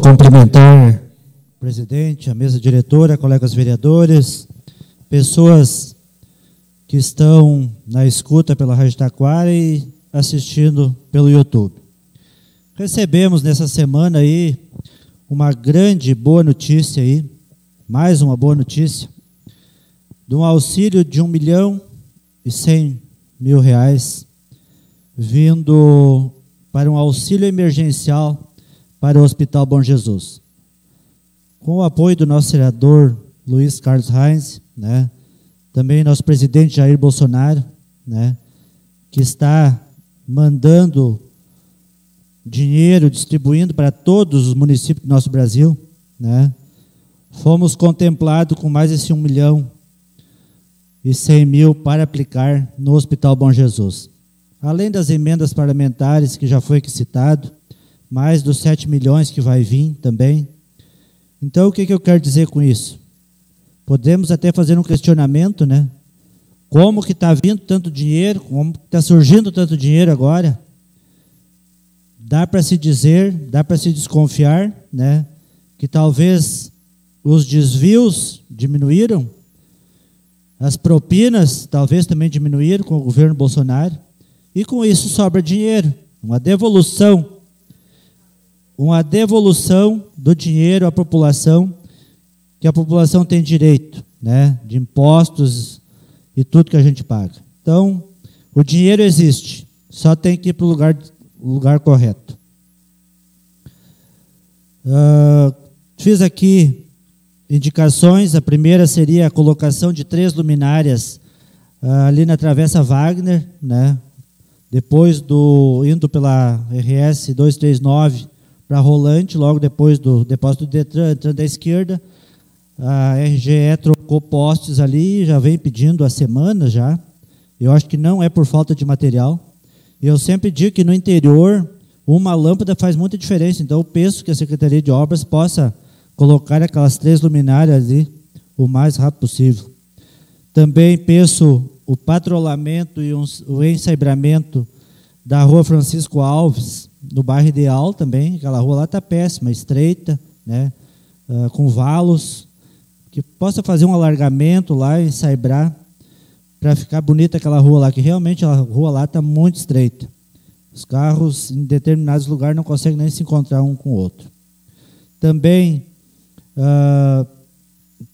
Cumprimentar o presidente, a mesa diretora, colegas vereadores, pessoas que estão na escuta pela Rádio Taquara e assistindo pelo YouTube. Recebemos nessa semana aí uma grande boa notícia aí, mais uma boa notícia, de um auxílio de um milhão e cem mil reais vindo para um auxílio emergencial para o Hospital Bom Jesus. Com o apoio do nosso senador Luiz Carlos Reis, né, também nosso presidente Jair Bolsonaro, né, que está mandando dinheiro, distribuindo para todos os municípios do nosso Brasil, né, fomos contemplados com mais de um milhão e cem mil para aplicar no Hospital Bom Jesus. Além das emendas parlamentares que já foi citado, mais dos 7 milhões que vai vir também. Então, o que, que eu quero dizer com isso? Podemos até fazer um questionamento, né? Como que está vindo tanto dinheiro, como está surgindo tanto dinheiro agora? Dá para se dizer, dá para se desconfiar, né? Que talvez os desvios diminuíram, as propinas talvez também diminuíram com o governo Bolsonaro, e com isso sobra dinheiro, uma devolução uma devolução do dinheiro à população, que a população tem direito, né, de impostos e tudo que a gente paga. Então, o dinheiro existe, só tem que ir para o lugar, lugar correto. Uh, fiz aqui indicações. A primeira seria a colocação de três luminárias uh, ali na Travessa Wagner, né? Depois do indo pela RS 239 para Rolante, logo depois do depósito do Detran, entrando à esquerda. A RGE trocou postes ali, já vem pedindo há semanas já. Eu acho que não é por falta de material. Eu sempre digo que no interior uma lâmpada faz muita diferença. Então eu penso que a Secretaria de Obras possa colocar aquelas três luminárias ali o mais rápido possível. Também penso o patrulhamento e o ensaibramento da rua Francisco Alves, no bairro Ideal também, aquela rua lá está péssima, estreita, né, uh, com valos, que possa fazer um alargamento lá e saibrar para ficar bonita aquela rua lá, que realmente a rua lá está muito estreita. Os carros em determinados lugares não conseguem nem se encontrar um com o outro. Também uh,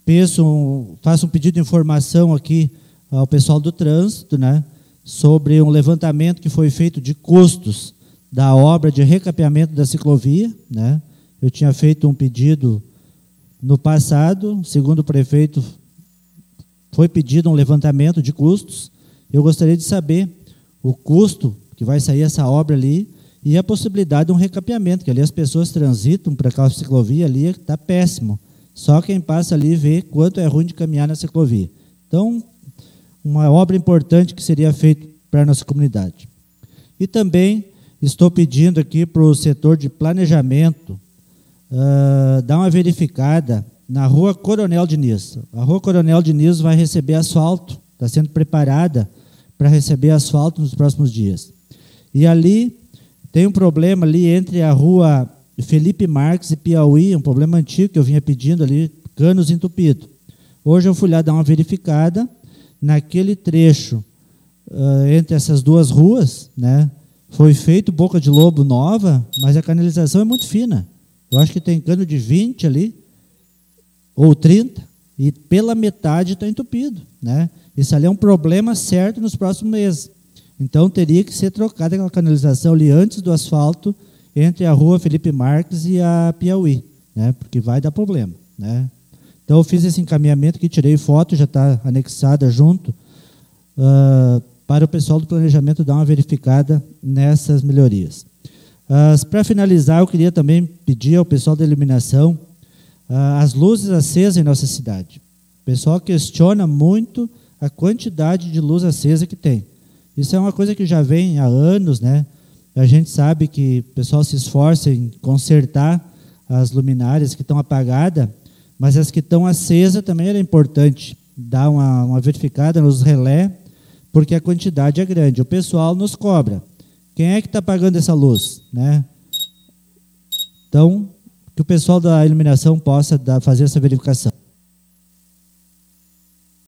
peço, faço um pedido de informação aqui ao pessoal do trânsito, né, sobre um levantamento que foi feito de custos da obra de recapeamento da ciclovia. Né? Eu tinha feito um pedido no passado, segundo o prefeito, foi pedido um levantamento de custos. Eu gostaria de saber o custo que vai sair essa obra ali e a possibilidade de um recapeamento, que ali as pessoas transitam para aquela ciclovia ali, está péssimo. Só quem passa ali vê quanto é ruim de caminhar na ciclovia. Então, uma obra importante que seria feita para a nossa comunidade. E também Estou pedindo aqui para o setor de planejamento uh, dar uma verificada na rua Coronel Diniz. A rua Coronel Diniz vai receber asfalto, está sendo preparada para receber asfalto nos próximos dias. E ali tem um problema ali entre a rua Felipe Marques e Piauí, um problema antigo que eu vinha pedindo ali, canos entupidos. Hoje eu fui lá dar uma verificada naquele trecho uh, entre essas duas ruas, né? Foi feito boca de lobo nova, mas a canalização é muito fina. Eu acho que tem cano de 20 ali, ou 30, e pela metade está entupido. Né? Isso ali é um problema certo nos próximos meses. Então teria que ser trocada aquela canalização ali antes do asfalto entre a rua Felipe Marques e a Piauí, né? porque vai dar problema. Né? Então eu fiz esse encaminhamento que tirei foto, já está anexada junto. Uh, para o pessoal do planejamento dar uma verificada nessas melhorias. Uh, para finalizar, eu queria também pedir ao pessoal da iluminação uh, as luzes acesas em nossa cidade. O pessoal questiona muito a quantidade de luz acesa que tem. Isso é uma coisa que já vem há anos, né? A gente sabe que o pessoal se esforça em consertar as luminárias que estão apagadas, mas as que estão acesas também era importante dar uma, uma verificada nos relé porque a quantidade é grande. O pessoal nos cobra. Quem é que está pagando essa luz? Né? Então, que o pessoal da iluminação possa dar, fazer essa verificação.